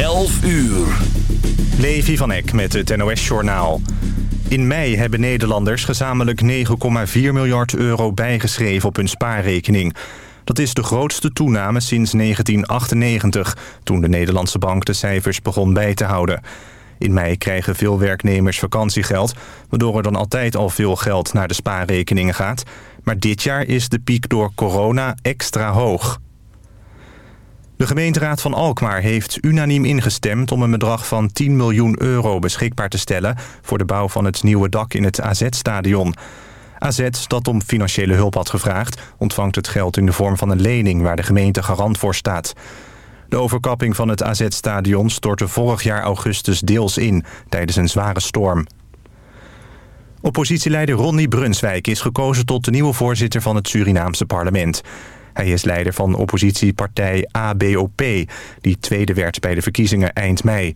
11 uur. Levi van Eck met het NOS-journaal. In mei hebben Nederlanders gezamenlijk 9,4 miljard euro bijgeschreven op hun spaarrekening. Dat is de grootste toename sinds 1998, toen de Nederlandse bank de cijfers begon bij te houden. In mei krijgen veel werknemers vakantiegeld... waardoor er dan altijd al veel geld naar de spaarrekeningen gaat. Maar dit jaar is de piek door corona extra hoog. De gemeenteraad van Alkmaar heeft unaniem ingestemd om een bedrag van 10 miljoen euro beschikbaar te stellen voor de bouw van het nieuwe dak in het AZ-stadion. AZ, dat om financiële hulp had gevraagd, ontvangt het geld in de vorm van een lening waar de gemeente garant voor staat. De overkapping van het AZ-stadion stortte vorig jaar augustus deels in tijdens een zware storm. Oppositieleider Ronnie Brunswijk is gekozen tot de nieuwe voorzitter van het Surinaamse parlement. Hij is leider van oppositiepartij ABOP, die tweede werd bij de verkiezingen eind mei.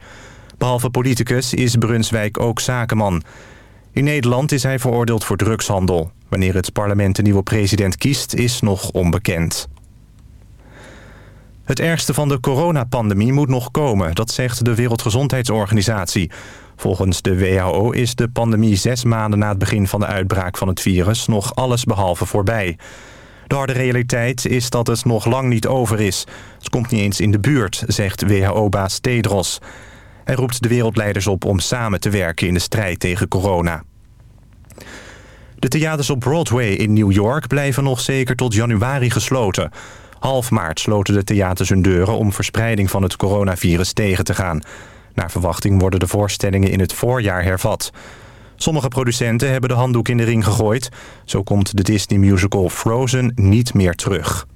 Behalve politicus is Brunswijk ook zakenman. In Nederland is hij veroordeeld voor drugshandel. Wanneer het parlement een nieuwe president kiest, is nog onbekend. Het ergste van de coronapandemie moet nog komen, dat zegt de Wereldgezondheidsorganisatie. Volgens de WHO is de pandemie zes maanden na het begin van de uitbraak van het virus nog alles behalve voorbij. De harde realiteit is dat het nog lang niet over is. Het komt niet eens in de buurt, zegt WHO-baas Tedros. Hij roept de wereldleiders op om samen te werken in de strijd tegen corona. De theaters op Broadway in New York blijven nog zeker tot januari gesloten. Half maart sloten de theaters hun deuren om verspreiding van het coronavirus tegen te gaan. Naar verwachting worden de voorstellingen in het voorjaar hervat. Sommige producenten hebben de handdoek in de ring gegooid. Zo komt de Disney-musical Frozen niet meer terug.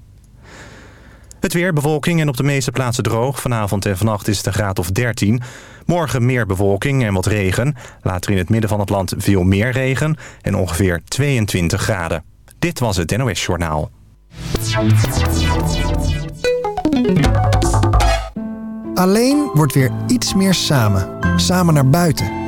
Het weer, bewolking en op de meeste plaatsen droog. Vanavond en vannacht is het een graad of 13. Morgen meer bewolking en wat regen. Later in het midden van het land veel meer regen en ongeveer 22 graden. Dit was het NOS Journaal. Alleen wordt weer iets meer samen. Samen naar buiten.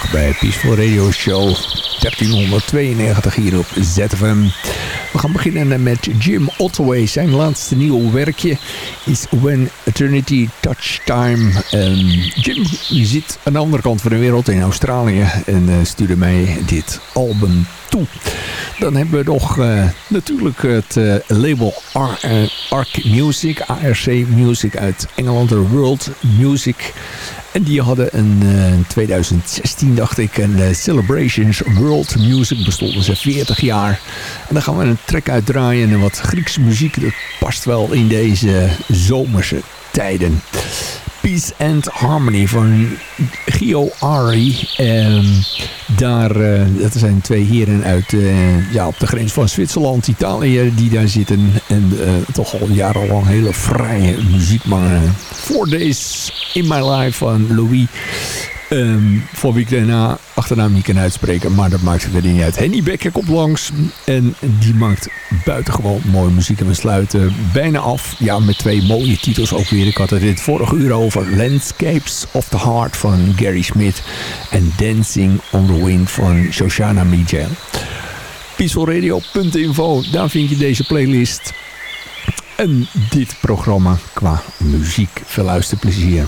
bij Peaceful Radio Show 1392 hier op ZFM. We gaan beginnen met Jim Ottaway. Zijn laatste nieuwe werkje is When Eternity Touch Time. Jim je zit aan de andere kant van de wereld in Australië en uh, stuurde mij dit album Dan hebben we nog uh, natuurlijk het uh, label Ar Arc Music, ARC Music uit Engeland, de World Music. En die hadden in 2016, dacht ik, een Celebrations World Music. Bestonden ze 40 jaar. En dan gaan we een track uitdraaien en wat Griekse muziek. Dat past wel in deze zomerse tijden. Peace and Harmony van Gio Ari. En daar, uh, dat zijn twee heren uit, uh, ja, op de grens van Zwitserland, Italië, die daar zitten. En uh, toch al jarenlang hele vrije muziek. Maar Four Days in My Life van Louis. Um, voor wie ik daarna achternaam niet kan uitspreken. Maar dat maakt verder niet uit. Henny Becker komt langs. En die maakt buitengewoon mooie muziek. En we sluiten bijna af. Ja, met twee mooie titels ook weer. Ik had het dit vorige uur over. Landscapes of the Heart van Gary Smith. En Dancing on the Wind van Shoshana Mijel. Peacefulradio.info. Daar vind je deze playlist. En dit programma qua muziek. Veel luisterplezier.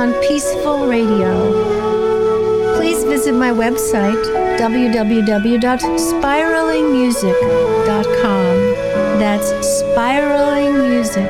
on Peaceful Radio. Please visit my website, www.spiralingmusic.com. That's spiraling music.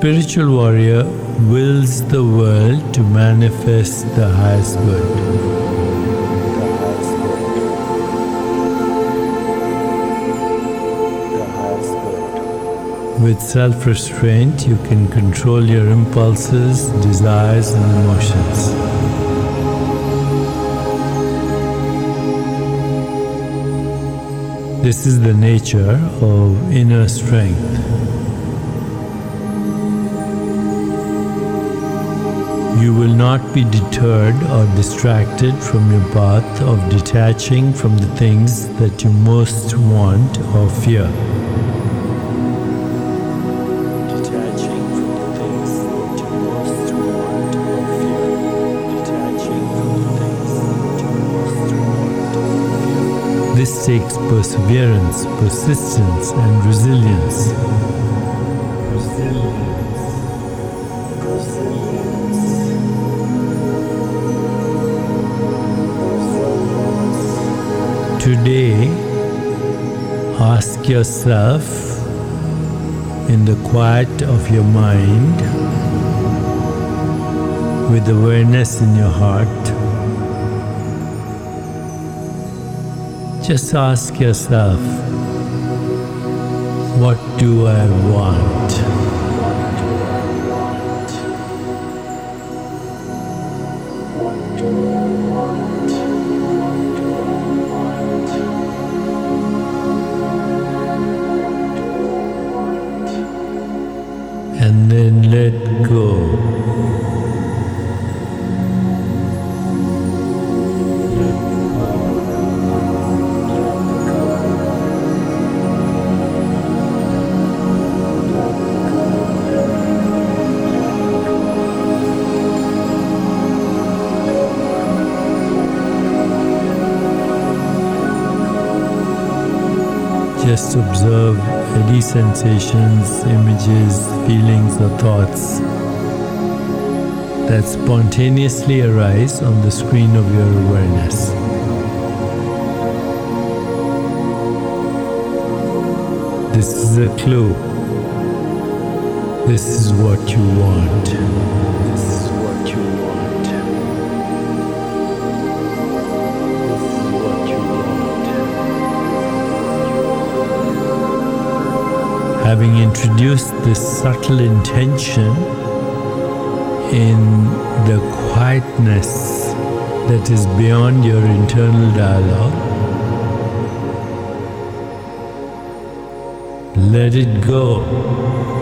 Spiritual warrior wills the world to manifest the highest good. With self restraint, you can control your impulses, desires, and emotions. This is the nature of inner strength. will not be deterred or distracted from your path of detaching from the things that you most want or fear. This takes perseverance, persistence, and resilience. resilience. Today, ask yourself in the quiet of your mind, with awareness in your heart, just ask yourself, what do I want? Sensations, images, feelings, or thoughts that spontaneously arise on the screen of your awareness. This is a clue. This is what you want. Having introduced this subtle intention in the quietness that is beyond your internal dialogue, let it go.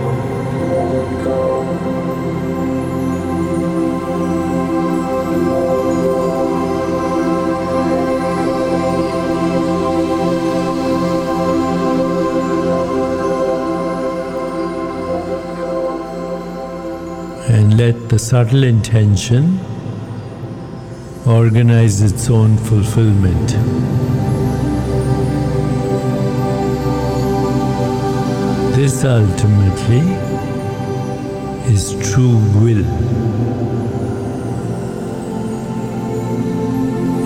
The subtle intention organize its own fulfillment. This ultimately is true will.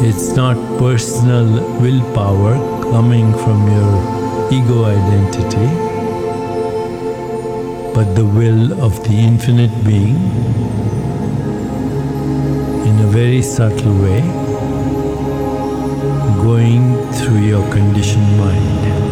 It's not personal willpower coming from your ego identity but the will of the infinite being in a very subtle way going through your conditioned mind.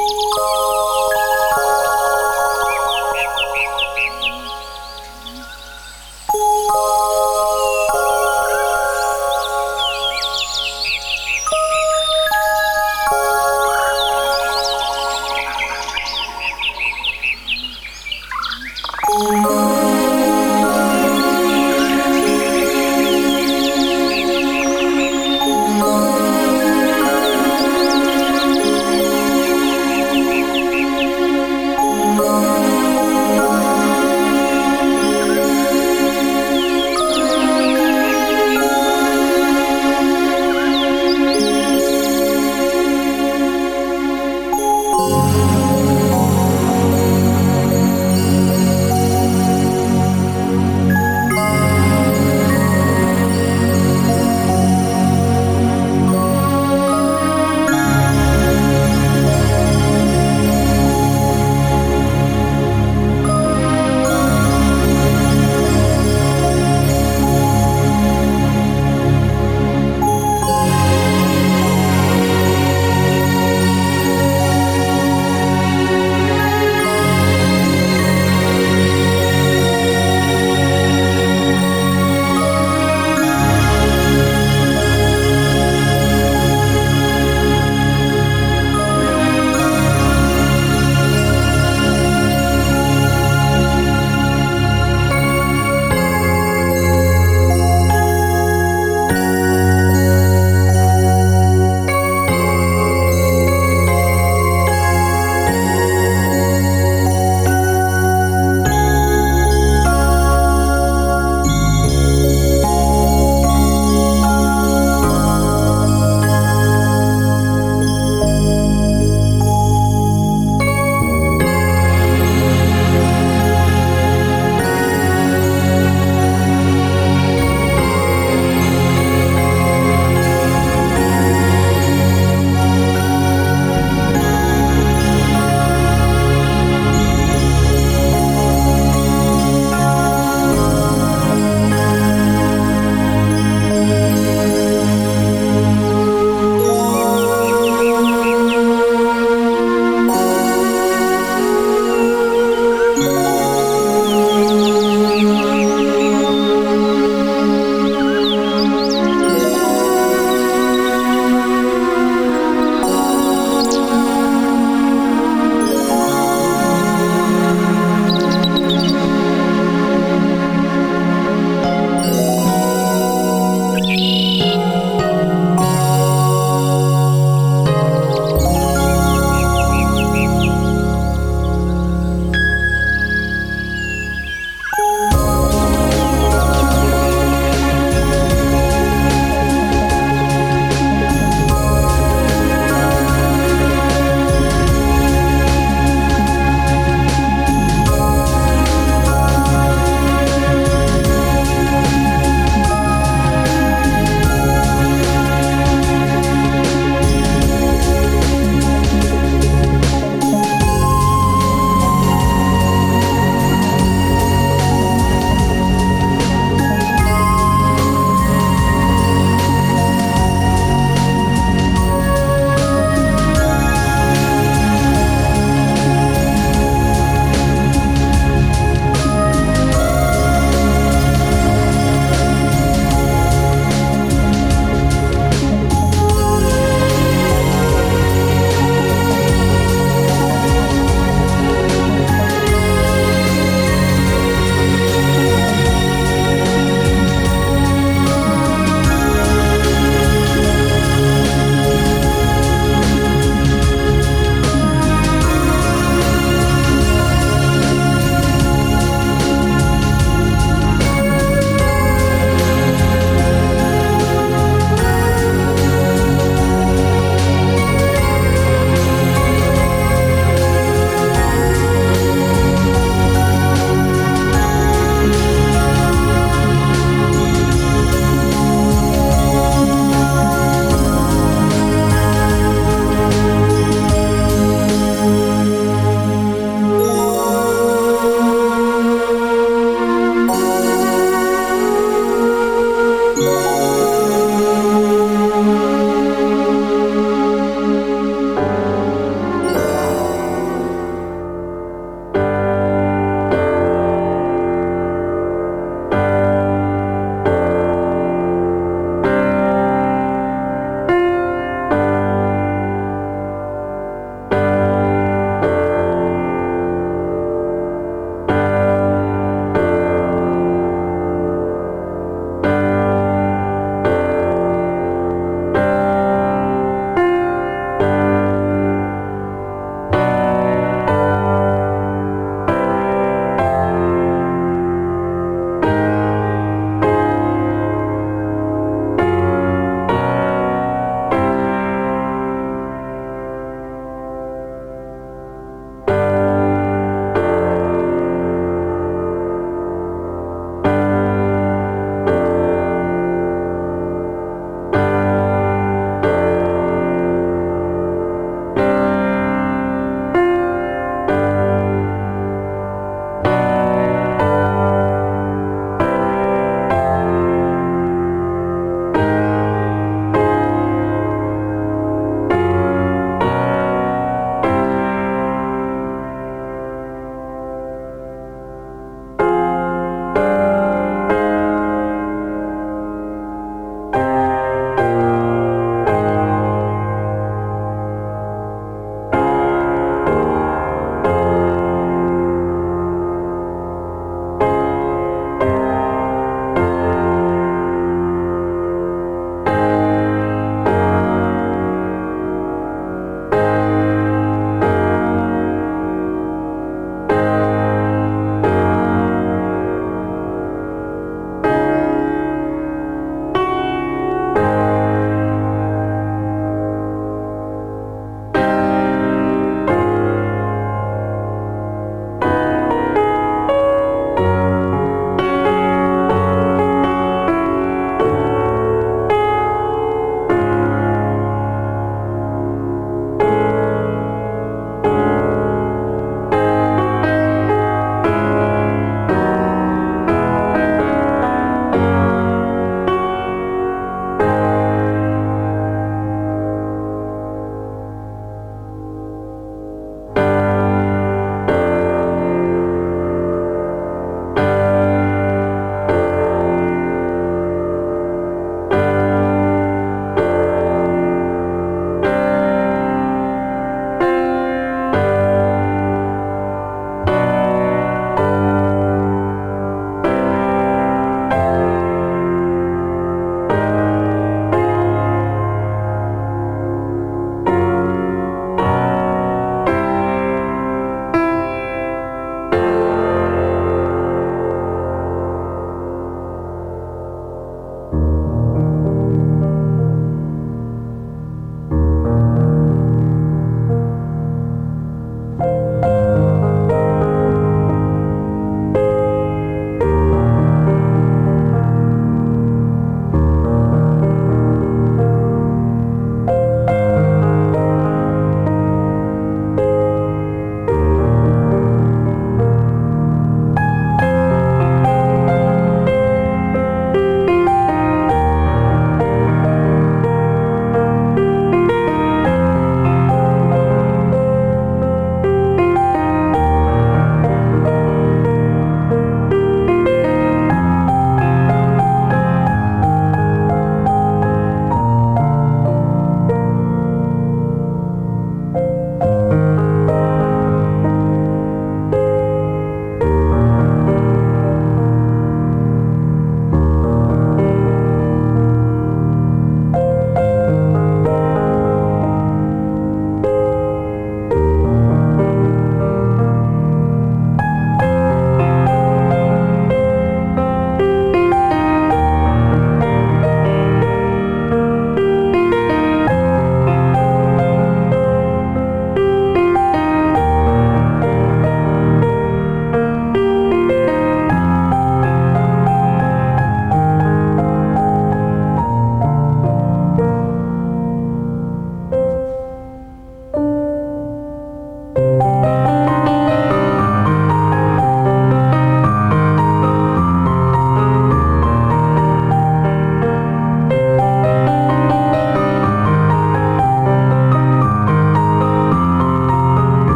Música